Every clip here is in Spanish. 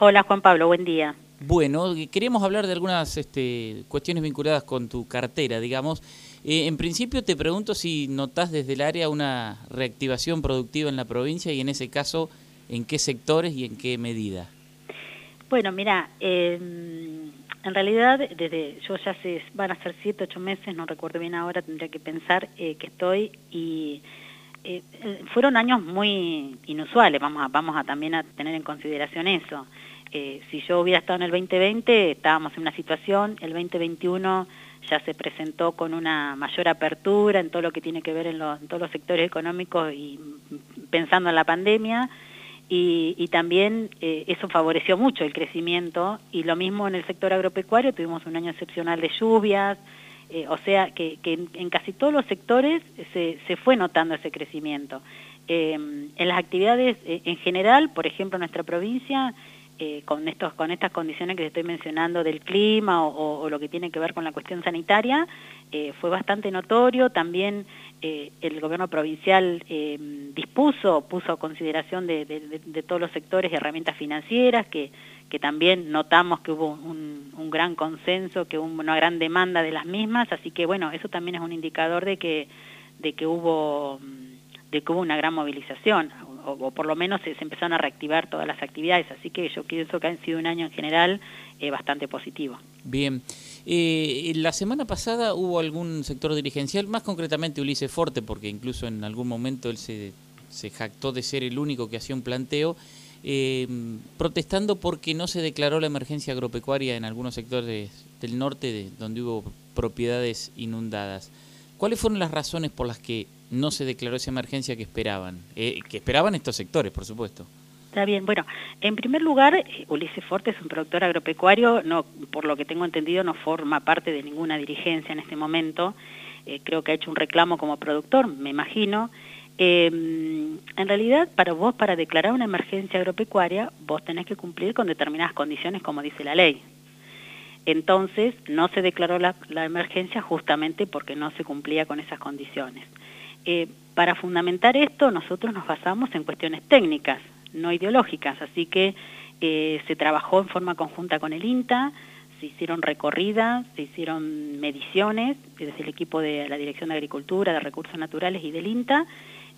Hola Juan Pablo, buen día. Bueno, queríamos hablar de algunas este, cuestiones vinculadas con tu cartera, digamos. Eh, en principio te pregunto si notás desde el área una reactivación productiva en la provincia y en ese caso, ¿en qué sectores y en qué medida? Bueno, mira, em, en realidad desde yo ya sé, van a ser siete, ocho meses, no recuerdo bien ahora, tendría que pensar eh, que estoy y eh, fueron años muy inusuales, vamos a, vamos a también a tener en consideración eso. Eh, si yo hubiera estado en el 2020, estábamos en una situación, el 2021 ya se presentó con una mayor apertura en todo lo que tiene que ver en, todos los sectores económicos y pensando en la pandemia, y, también eh, eso favoreció mucho el crecimiento, y lo mismo en el sector agropecuario, tuvimos un año excepcional de lluvias, eh, o sea que, en, casi todos los sectores se, se fue notando ese crecimiento. en las actividades en general, por ejemplo, en nuestra provincia, eh, con, estos, con estas condiciones que te estoy mencionando del clima o, lo que tiene que ver con la cuestión sanitaria, eh, fue bastante notorio. También eh, el gobierno provincial dispuso, puso a consideración de, todos los sectores herramientas financieras, que, que también notamos que hubo un, gran consenso, que hubo una gran demanda de las mismas, así que bueno, eso también es un indicador de que, de que hubo de que hubo una gran movilización o, por lo menos se, empezaron a reactivar todas las actividades, así que yo pienso que han sido un año en general eh, bastante positivo. Bien, eh, la semana pasada hubo algún sector dirigencial, más concretamente Ulises Forte, porque incluso en algún momento él se, se jactó de ser el único que hacía un planteo, eh, protestando porque no se declaró la emergencia agropecuaria en algunos sectores del norte de, donde hubo propiedades inundadas. ¿Cuáles fueron las razones por las que no se declaró esa emergencia que esperaban, eh, que esperaban estos sectores, por supuesto. Está bien, bueno, en primer lugar, eh, Ulises Forte es un productor agropecuario, no, por lo que tengo entendido no forma parte de ninguna dirigencia en este momento, eh, creo que ha hecho un reclamo como productor, me imagino. En realidad, para vos, para declarar una emergencia agropecuaria, vos tenés que cumplir con determinadas condiciones como dice la ley. Entonces, no se declaró la emergencia justamente porque no se cumplía con esas condiciones. Eh, para fundamentar esto nosotros nos basamos en cuestiones técnicas, no ideológicas, así que eh, se trabajó en forma conjunta con el INTA, se hicieron recorridas, se hicieron mediciones desde el equipo de la Dirección de Agricultura, de Recursos Naturales y del INTA,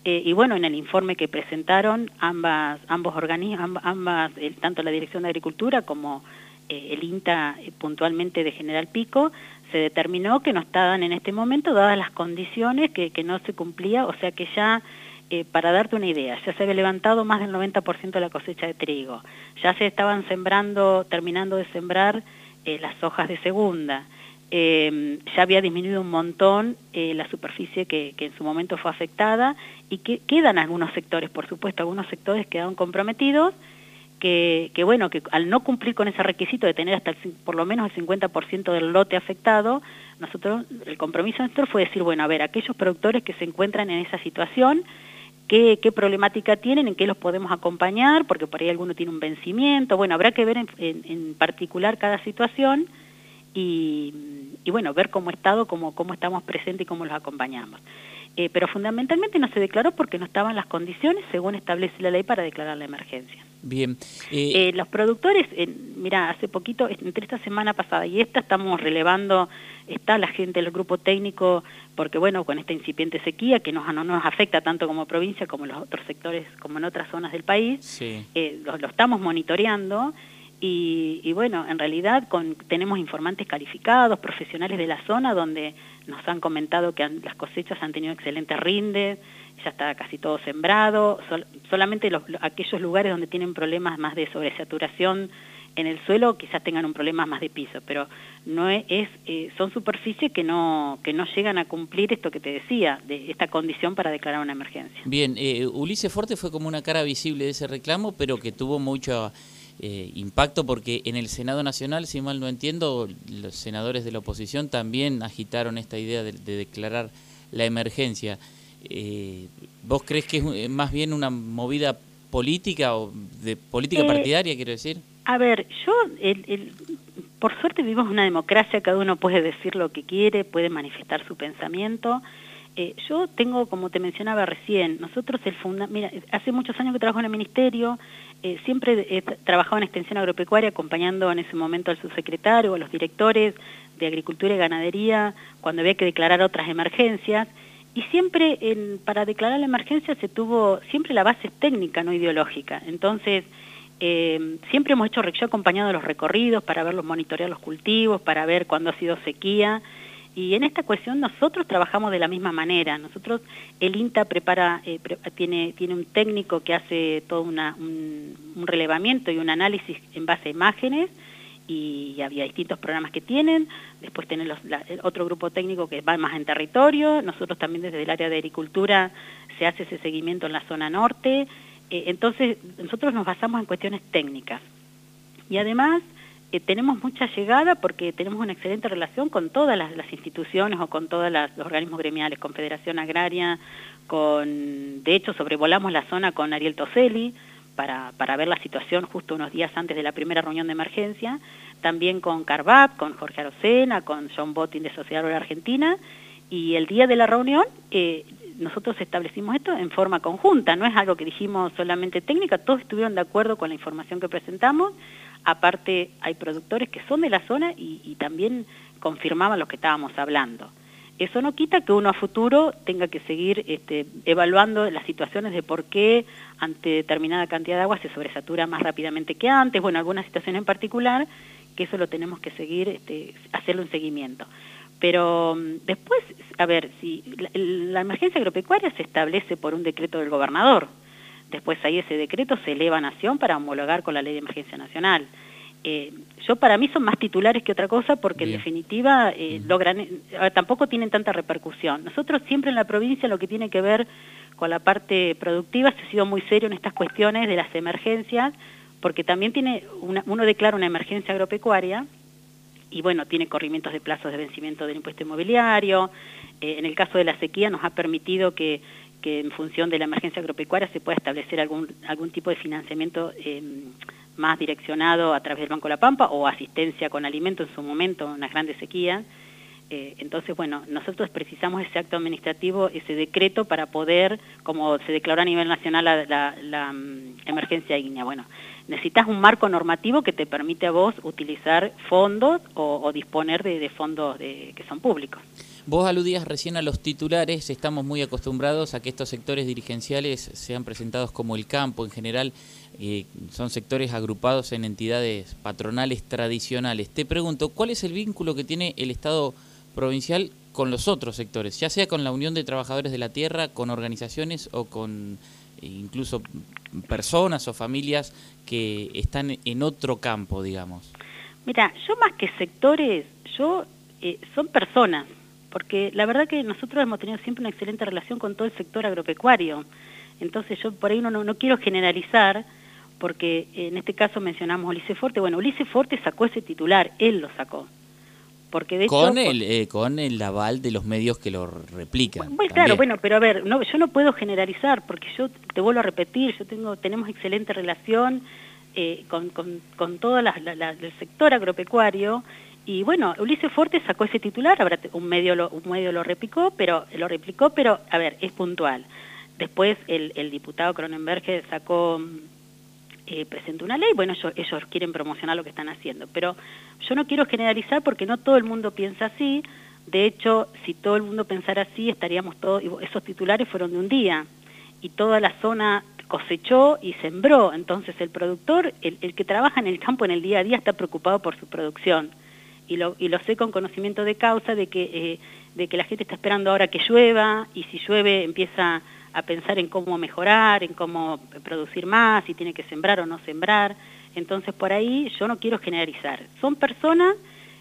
eh, y bueno, en el informe que presentaron ambas, ambos organismos, ambas, tanto la Dirección de Agricultura como el INTA puntualmente de General Pico, se determinó que no estaban en este momento dadas las condiciones que, no se cumplía, o sea que ya, eh, para darte una idea, ya se había levantado más del 90% de la cosecha de trigo, ya se estaban sembrando, terminando de sembrar eh, las hojas de segunda, eh, ya había disminuido un montón la superficie que, que, en su momento fue afectada y que quedan algunos sectores, por supuesto, algunos sectores quedaron comprometidos, que, bueno, que al no cumplir con ese requisito de tener hasta por lo menos el 50% del lote afectado, nosotros, el compromiso nuestro fue decir, bueno, a ver, aquellos productores que se encuentran en esa situación, qué, qué problemática tienen, en qué los podemos acompañar, porque por ahí alguno tiene un vencimiento, bueno, habrá que ver en, en, particular cada situación y, y, bueno, ver como Estado cómo, cómo estamos presentes y cómo los acompañamos. Eh, pero fundamentalmente no se declaró porque no estaban las condiciones según establece la ley para declarar la emergencia. Bien. Eh, eh, los productores, mira, hace poquito, entre esta semana pasada y esta, estamos relevando, está la gente del grupo técnico, porque bueno, con esta incipiente sequía que nos, no nos afecta tanto como provincia como en los otros sectores, como en otras zonas del país, lo, lo estamos monitoreando y, bueno, en realidad con, tenemos informantes calificados, profesionales de la zona, donde nos han comentado que las cosechas han tenido excelentes rindes, ya está casi todo sembrado, solamente los, aquellos lugares donde tienen problemas más de sobresaturación en el suelo quizás tengan un problema más de piso, pero no es, eh, son superficies que no que no llegan a cumplir esto que te decía, de esta condición para declarar una emergencia. Bien, eh, Ulises Forte fue como una cara visible de ese reclamo, pero que tuvo mucho eh, impacto porque en el Senado Nacional, si mal no entiendo, los senadores de la oposición también agitaron esta idea de, declarar la emergencia. Eh, ¿Vos crees que es más bien una movida política o de política eh, partidaria, quiero decir? A ver, yo, el, por suerte vivimos una democracia, cada uno puede decir lo que quiere, puede manifestar su pensamiento. Yo tengo, como te mencionaba recién, nosotros el funda mira, hace muchos años que trabajo en el ministerio, eh, siempre he trabajado en extensión agropecuaria acompañando en ese momento al subsecretario, a los directores de Agricultura y Ganadería, cuando había que declarar otras emergencias, y siempre para declarar la emergencia se tuvo siempre la base técnica, no ideológica. Entonces, eh, siempre hemos hecho, yo acompañado los recorridos para verlos, monitorear los cultivos, para ver cuándo ha sido sequía, y en esta cuestión nosotros trabajamos de la misma manera. Nosotros, el INTA prepara, eh, tiene, tiene un técnico que hace todo una, un, relevamiento y un análisis en base a imágenes y había distintos programas que tienen. Después tienen los, otro grupo técnico que va más en territorio. Nosotros también desde el área de agricultura se hace ese seguimiento en la zona norte. Eh, entonces, nosotros nos basamos en cuestiones técnicas. Y además, eh, tenemos mucha llegada porque tenemos una excelente relación con todas las, instituciones o con todos los organismos gremiales, Confederación Agraria, con, de hecho sobrevolamos la zona con Ariel Toselli para, para ver la situación justo unos días antes de la primera reunión de emergencia, también con Carvap, con Jorge Arocena, con John Bottin de Sociedad Rural Argentina, y el día de la reunión eh, nosotros establecimos esto en forma conjunta, no es algo que dijimos solamente técnica, todos estuvieron de acuerdo con la información que presentamos, Aparte, hay productores que son de la zona y, también confirmaban lo que estábamos hablando. Eso no quita que uno a futuro tenga que seguir este, evaluando las situaciones de por qué ante determinada cantidad de agua se sobresatura más rápidamente que antes, bueno, alguna situación en particular, que eso lo tenemos que seguir, este, hacerlo un seguimiento. Pero mm, después, a ver, si la emergencia agropecuaria se establece por un decreto del gobernador, Después ahí ese decreto se eleva a Nación para homologar con la Ley de Emergencia Nacional. Eh, yo para mí son más titulares que otra cosa porque en definitiva eh, logran, eh, tampoco tienen tanta repercusión. Nosotros siempre en la provincia lo que tiene que ver con la parte productiva se ha sido muy serio en estas cuestiones de las emergencias porque también tiene uno declara una emergencia agropecuaria y bueno, tiene corrimientos de plazos de vencimiento del impuesto inmobiliario. en el caso de la sequía nos ha permitido que que en función de la emergencia agropecuaria se pueda establecer algún, algún tipo de financiamiento eh, más direccionado a través del Banco de la Pampa o asistencia con alimento en su momento, una grande sequía. Eh, entonces, bueno, nosotros precisamos ese acto administrativo, ese decreto para poder, como se declaró a nivel nacional la, la, mm, emergencia ígnea, bueno, necesitas un marco normativo que te permite a vos utilizar fondos o, disponer de, de fondos de, que son públicos. Vos aludías recién a los titulares, estamos muy acostumbrados a que estos sectores dirigenciales sean presentados como el campo en general, eh, son sectores agrupados en entidades patronales tradicionales. Te pregunto, ¿cuál es el vínculo que tiene el Estado provincial con los otros sectores, ya sea con la Unión de Trabajadores de la Tierra, con organizaciones o con eh, incluso personas o familias que están en otro campo, digamos? Mira, yo más que sectores, yo eh, son personas porque la verdad que nosotros hemos tenido siempre una excelente relación con todo el sector agropecuario. Entonces yo por ahí no, no, quiero generalizar, porque en este caso mencionamos a Ulises Forte. Bueno, Ulises Forte sacó ese titular, él lo sacó. Porque de con el eh, con el aval de los medios que lo replican. Bueno, claro, bueno, pero a ver, no, yo no puedo generalizar porque yo te vuelvo a repetir, yo tengo tenemos excelente relación eh, con, con, con todo la, el sector agropecuario y bueno, Ulises Forte sacó ese titular, ahora un medio lo, un medio lo replicó, pero lo replicó, pero a ver, es puntual. Después el, el diputado Cronenberg sacó eh, presentó una ley, bueno, ellos, ellos quieren promocionar lo que están haciendo, pero yo no quiero generalizar porque no todo el mundo piensa así, de hecho, si todo el mundo pensara así, estaríamos todos, esos titulares fueron de un día, y toda la zona cosechó y sembró, entonces el productor, el, el que trabaja en el campo en el día a día está preocupado por su producción, y lo, y lo sé con conocimiento de causa de que, eh, de que la gente está esperando ahora que llueva y si llueve empieza a pensar en cómo mejorar, en cómo producir más, si tiene que sembrar o no sembrar. Entonces por ahí yo no quiero generalizar. Son personas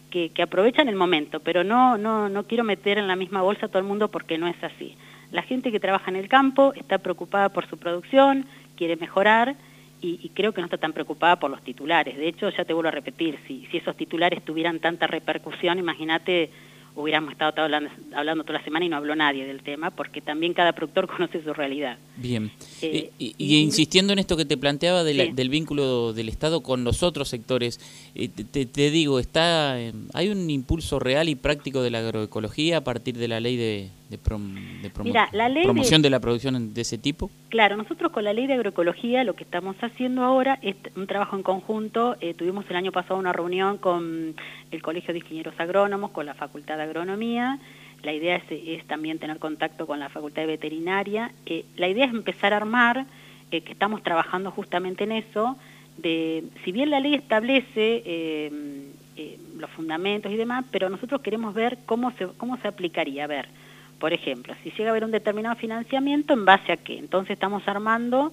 que, que aprovechan el momento, pero no, no, no quiero meter en la misma bolsa a todo el mundo porque no es así. La gente que trabaja en el campo está preocupada por su producción, quiere mejorar y, creo que no está tan preocupada por los titulares. De hecho, ya te vuelvo a repetir, si, si esos titulares tuvieran tanta repercusión, imagínate, hubiéramos estado hablando, hablando, toda la semana y no habló nadie del tema, porque también cada productor conoce su realidad. Bien. Eh, y, insistiendo en esto que te planteaba del vínculo del Estado con los otros sectores, eh, te, digo, está hay un impulso real y práctico de la agroecología a partir de la ley de de, promoción de... la producción de ese tipo? Claro, nosotros con la ley de agroecología lo que estamos haciendo ahora es un trabajo en conjunto. Eh, tuvimos el año pasado una reunión con el Colegio de Ingenieros Agrónomos, con la Facultad de Agronomía. La idea es, también tener contacto con la Facultad de Veterinaria. Eh, la idea es empezar a armar, eh, que estamos trabajando justamente en eso, de si bien la ley establece los fundamentos y demás, pero nosotros queremos ver cómo se, cómo se aplicaría. A ver, por ejemplo, si llega a haber un determinado financiamiento, ¿en base a qué? Entonces estamos armando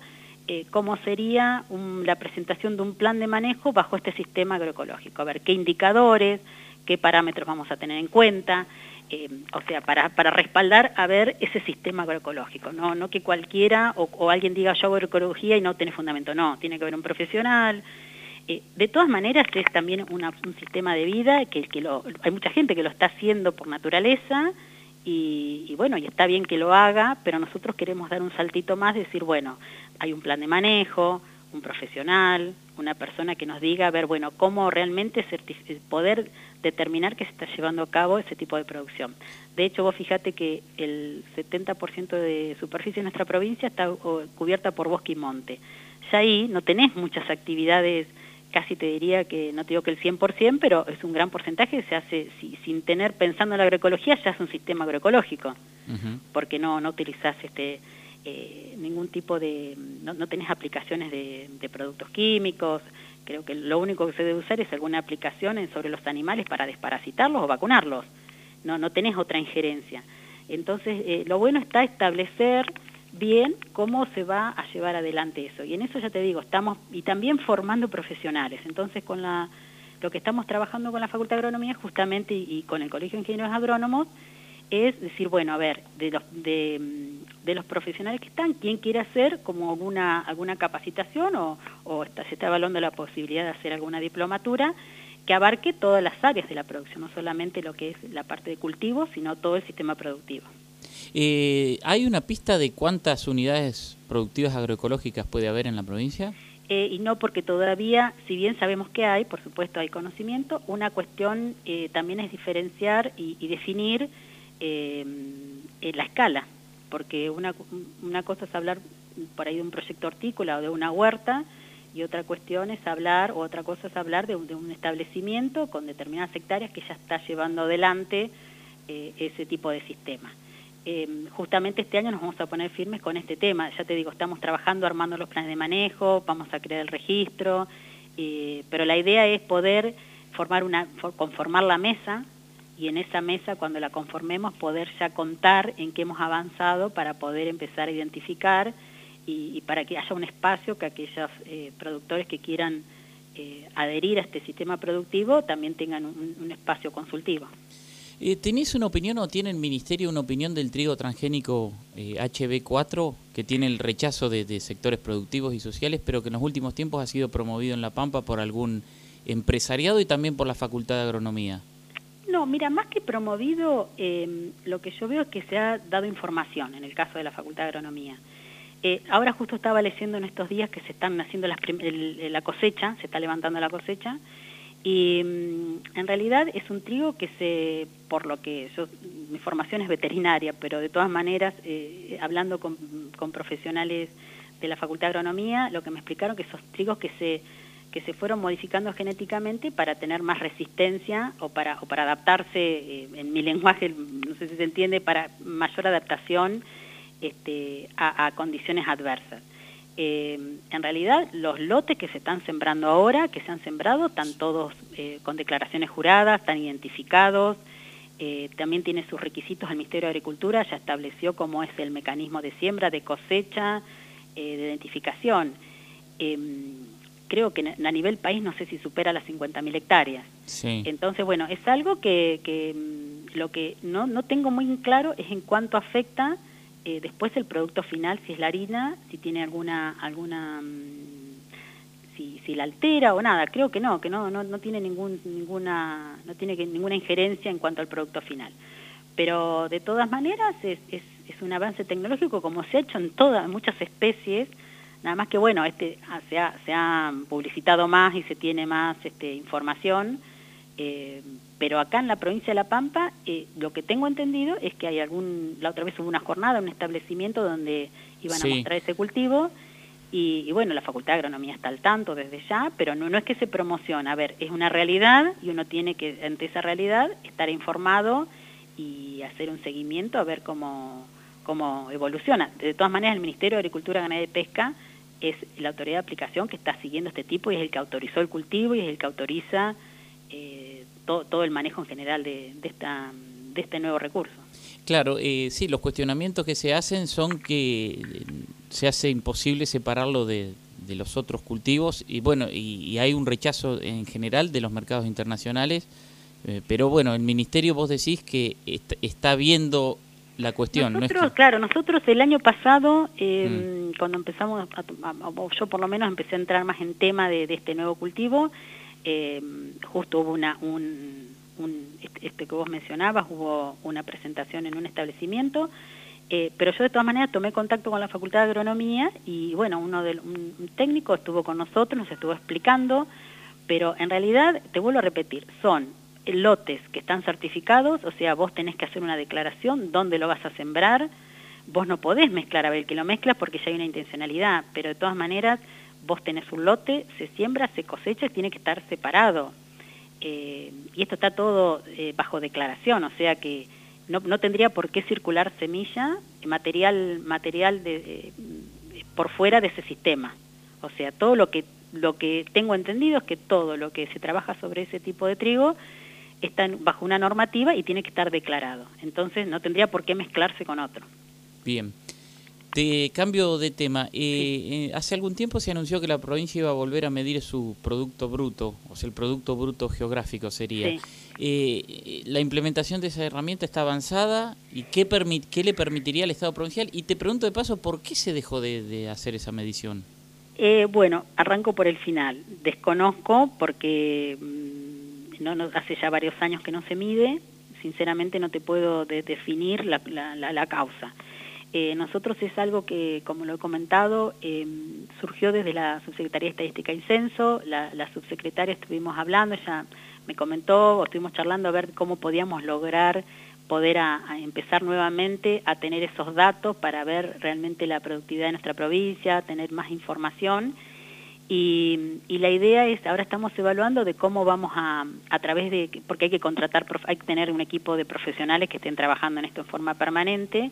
eh, cómo sería la presentación de un plan de manejo bajo este sistema agroecológico. A ver, qué indicadores, qué parámetros vamos a tener en cuenta, eh, o sea, para, para respaldar a ver ese sistema agroecológico, no, no que cualquiera o, alguien diga yo agroecología y no tiene fundamento, no, tiene que haber un profesional. Eh, de todas maneras es también un sistema de vida que, que lo, hay mucha gente que lo está haciendo por naturaleza, y, bueno, y está bien que lo haga, pero nosotros queremos dar un saltito más, decir, bueno, hay un plan de manejo, un profesional, una persona que nos diga, a ver, bueno, cómo realmente poder determinar que se está llevando a cabo ese tipo de producción. De hecho, vos fíjate que el 70% de superficie de nuestra provincia está cubierta por bosque y monte. Ya ahí no tenés muchas actividades casi te diría que, no te digo que el 100%, pero es un gran porcentaje, se hace sin tener, pensando en la agroecología, ya es un sistema agroecológico, porque no, no utilizás este, eh, ningún tipo de, no, no tenés aplicaciones de, productos químicos, creo que lo único que se debe usar es alguna aplicación sobre los animales para desparasitarlos o vacunarlos, no, no tenés otra injerencia. Entonces, eh, lo bueno está establecer bien cómo se va a llevar adelante eso. Y en eso ya te digo, estamos y también formando profesionales. Entonces, con la lo que estamos trabajando con la Facultad de Agronomía justamente y, con el Colegio de Ingenieros Agrónomos es decir, bueno, a ver, de los, de, los profesionales que están, ¿quién quiere hacer como alguna, alguna capacitación o, o está, se está evaluando la posibilidad de hacer alguna diplomatura que abarque todas las áreas de la producción, no solamente lo que es la parte de cultivo, sino todo el sistema productivo. Eh, ¿Hay una pista de cuántas unidades productivas agroecológicas puede haber en la provincia? Eh, y no porque todavía, si bien sabemos que hay, por supuesto hay conocimiento, una cuestión eh, también es diferenciar y, definir la escala, porque una, una cosa es hablar por ahí de un proyecto hortícola o de una huerta, y otra cuestión es hablar, o otra cosa es hablar de un, de un establecimiento con determinadas hectáreas que ya está llevando adelante ese tipo de sistema. Eh, justamente este año nos vamos a poner firmes con este tema. Ya te digo, estamos trabajando, armando los planes de manejo, vamos a crear el registro, eh, pero la idea es poder formar una, conformar la mesa y en esa mesa, cuando la conformemos, poder ya contar en qué hemos avanzado para poder empezar a identificar y, para que haya un espacio que aquellos eh, productores que quieran adherir a este sistema productivo también tengan un espacio consultivo. Eh, ¿Tenés una opinión o tiene el Ministerio una opinión del trigo transgénico eh, HB4 que tiene el rechazo de, sectores productivos y sociales, pero que en los últimos tiempos ha sido promovido en La Pampa por algún empresariado y también por la Facultad de Agronomía? No, mira, más que promovido, em, lo que yo veo es que se ha dado información en el caso de la Facultad de Agronomía. Eh, ahora justo estaba leyendo en estos días que se están haciendo la cosecha, se está levantando la cosecha, y mm, en realidad es un trigo que se, por lo que yo, mi formación es veterinaria, pero de todas maneras, eh, hablando con, profesionales de la Facultad de Agronomía, lo que me explicaron que esos trigos que se que se fueron modificando genéticamente para tener más resistencia o para, o para adaptarse, eh, en mi lenguaje, no sé si se entiende, para mayor adaptación este, a condiciones adversas. Eh, en realidad los lotes que se están sembrando ahora, que se han sembrado, están todos eh, con declaraciones juradas, están identificados, eh, también tiene sus requisitos el Ministerio de Agricultura, ya estableció cómo es el mecanismo de siembra, de cosecha, de identificación. creo que a nivel país no sé si supera las 50.000 hectáreas. Entonces, bueno, es algo que, que mm, lo que no, no tengo muy claro es en cuánto afecta eh, después el producto final, si es la harina, si tiene alguna, alguna mm, si, si la altera o nada, creo que no, que no, no, no tiene ningún, ninguna, no tiene que, ninguna injerencia en cuanto al producto final. Pero de todas maneras es, es, es un avance tecnológico como se ha hecho en todas, muchas especies, nada más que bueno, este ah, se ha, se ha publicitado más y se tiene más este, información, Eh, pero acá en la provincia de La Pampa, eh, lo que tengo entendido es que hay algún, la otra vez hubo una jornada, un establecimiento donde iban a mostrar ese cultivo, y, bueno, la Facultad de Agronomía está al tanto desde ya, pero no, no es que se promociona, a ver, es una realidad y uno tiene que, ante esa realidad, estar informado y hacer un seguimiento a ver cómo, cómo evoluciona. De todas maneras, el Ministerio de Agricultura, Ganadería y Pesca es la autoridad de aplicación que está siguiendo este tipo y es el que autorizó el cultivo y es el que autoriza eh, todo el manejo en general de, de, esta, de este nuevo recurso. Claro, eh, sí, los cuestionamientos que se hacen son que eh, se hace imposible separarlo de, de los otros cultivos y bueno, y, hay un rechazo en general de los mercados internacionales, eh, pero bueno, el ministerio vos decís que está viendo la cuestión. Nosotros, claro, nosotros el año pasado, eh, mm. cuando empezamos, yo por lo menos empecé a entrar más en tema de, de este nuevo cultivo, eh, justo hubo una, un, este, este, que vos mencionabas, hubo una presentación en un establecimiento, eh, pero yo de todas maneras tomé contacto con la Facultad de Agronomía y bueno, uno de, un, técnico estuvo con nosotros, nos estuvo explicando, pero en realidad, te vuelvo a repetir, son lotes que están certificados, o sea, vos tenés que hacer una declaración, dónde lo vas a sembrar, vos no podés mezclar a ver que lo mezclas porque ya hay una intencionalidad, pero de todas maneras vos tenés un lote, se siembra, se cosecha y tiene que estar separado. Eh, y esto está todo eh, bajo declaración, o sea que no, no, tendría por qué circular semilla, material, material de, eh, por fuera de ese sistema. O sea, todo lo que, lo que tengo entendido es que todo lo que se trabaja sobre ese tipo de trigo está bajo una normativa y tiene que estar declarado. Entonces no tendría por qué mezclarse con otro. Bien. Te cambio de tema. Eh, eh, hace algún tiempo se anunció que la provincia iba a volver a medir su producto bruto, o sea, el producto bruto geográfico sería. Eh, la implementación de esa herramienta está avanzada y qué, qué le permitiría al Estado provincial. Y te pregunto de paso, ¿por qué se dejó de, hacer esa medición? bueno, arranco por el final. Desconozco porque mm, no, hace ya varios años que no se mide. Sinceramente no te puedo definir la, la, la causa. Eh, nosotros es algo que, como lo he comentado, eh, surgió desde la Subsecretaría de Estadística y Censo, la, la, subsecretaria estuvimos hablando, ella me comentó, estuvimos charlando a ver cómo podíamos lograr poder a, empezar nuevamente a tener esos datos para ver realmente la productividad de nuestra provincia, tener más información. Y, y, la idea es, ahora estamos evaluando de cómo vamos a, a través de, porque hay que contratar, hay que tener un equipo de profesionales que estén trabajando en esto en forma permanente,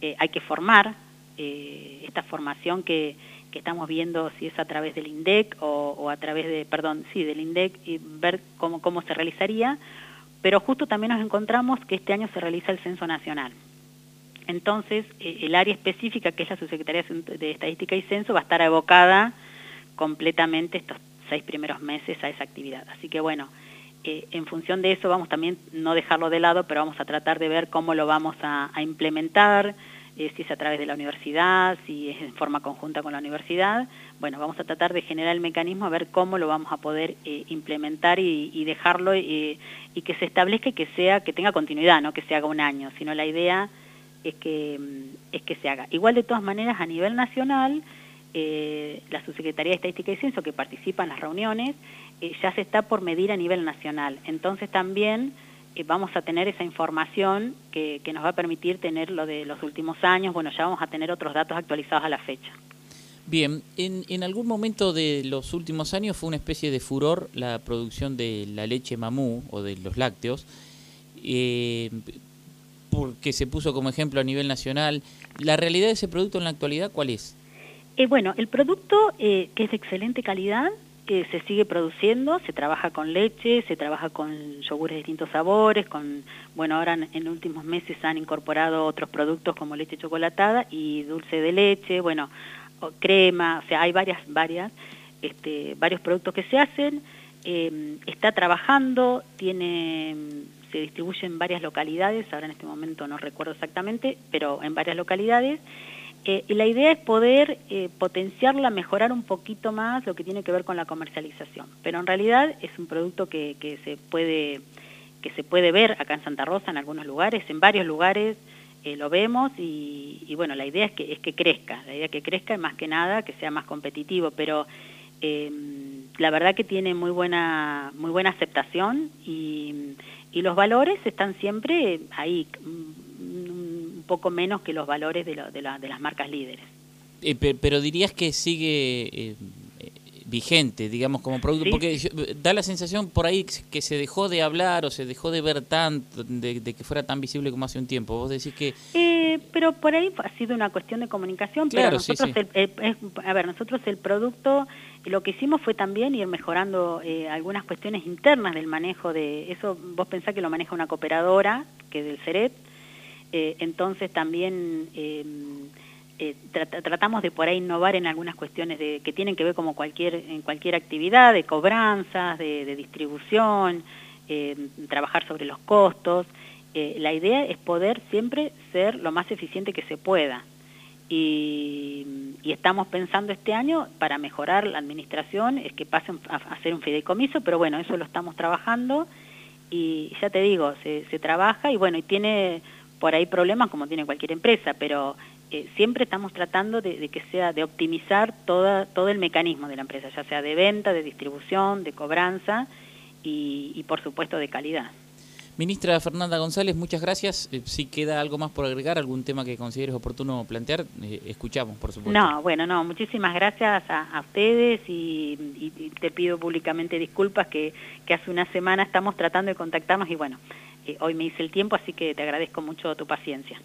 eh, hay que formar, eh, esta formación que, que, estamos viendo si es a través del INDEC o, a través de, perdón, sí, del INDEC y ver cómo, cómo se realizaría, pero justo también nos encontramos que este año se realiza el Censo Nacional. Entonces, eh, el área específica, que es la Subsecretaría de Estadística y Censo, va a estar abocada completamente estos seis primeros meses a esa actividad. Así que bueno, en función de eso vamos también, no dejarlo de lado, pero vamos a tratar de ver cómo lo vamos a, implementar, eh, si es a través de la universidad, si es en forma conjunta con la universidad. Bueno, vamos a tratar de generar el mecanismo a ver cómo lo vamos a poder eh, implementar y, dejarlo eh, y que se establezca y que sea, que tenga continuidad, no que se haga un año, sino la idea es que, mm, es que se haga. Igual de todas maneras a nivel nacional, la Subsecretaría de Estadística y Censo que participa en las reuniones, eh, ya se está por medir a nivel nacional. Entonces también eh, vamos a tener esa información que, nos va a permitir tener lo de los últimos años. Bueno, ya vamos a tener otros datos actualizados a la fecha. Bien, en, en algún momento de los últimos años fue una especie de furor la producción de la leche mamú o de los lácteos, eh, porque se puso como ejemplo a nivel nacional. ¿La realidad de ese producto en la actualidad cuál es? bueno, el producto que es de excelente calidad que se sigue produciendo, se trabaja con leche, se trabaja con yogures de distintos sabores, con, bueno, ahora en, en últimos meses han incorporado otros productos como leche chocolatada y dulce de leche, bueno, crema, o sea, hay varias, varias, este, varios productos que se hacen, eh, está trabajando, tiene, se distribuye en varias localidades, ahora en este momento no recuerdo exactamente, pero en varias localidades, eh, y la idea es poder eh, potenciarla, mejorar un poquito más lo que tiene que ver con la comercialización. Pero en realidad es un producto que, que, se, puede, que se puede ver acá en Santa Rosa en algunos lugares, en varios lugares eh, lo vemos y, y, bueno, la idea es que, es que crezca, la idea es que crezca y más que nada que sea más competitivo, pero la verdad que tiene muy buena, muy buena aceptación y, y los valores están siempre ahí, poco menos que los valores de, de, de las marcas líderes. Eh, pero dirías que sigue eh, vigente, digamos, como producto, porque da la sensación por ahí que se dejó de hablar o se dejó de ver tanto, de, que fuera tan visible como hace un tiempo. Vos decís que... Eh, pero por ahí ha sido una cuestión de comunicación, pero nosotros, El, a ver, nosotros el producto, lo que hicimos fue también ir mejorando eh, algunas cuestiones internas del manejo de, eso vos pensás que lo maneja una cooperadora, que es del CERET, eh, entonces también eh, tratamos de por ahí innovar en algunas cuestiones de, que tienen que ver como cualquier, en cualquier actividad, de cobranzas, de, distribución, eh, trabajar sobre los costos. Eh, la idea es poder siempre ser lo más eficiente que se pueda. Y, estamos pensando este año para mejorar la administración, es que pasen a, hacer un fideicomiso, pero bueno, eso lo estamos trabajando y ya te digo, se, se trabaja y bueno, y tiene por ahí problemas como tiene cualquier empresa, pero eh, siempre estamos tratando de, que sea, de optimizar toda, todo el mecanismo de la empresa, ya sea de venta, de distribución, de cobranza y, por supuesto de calidad. Ministra Fernanda González, muchas gracias. Eh, si queda algo más por agregar, algún tema que consideres oportuno plantear, eh, escuchamos, por supuesto. No, bueno, no, muchísimas gracias a, ustedes y, te pido públicamente disculpas que, que hace una semana estamos tratando de contactarnos y bueno, hoy me hice el tiempo, así que te agradezco mucho tu paciencia.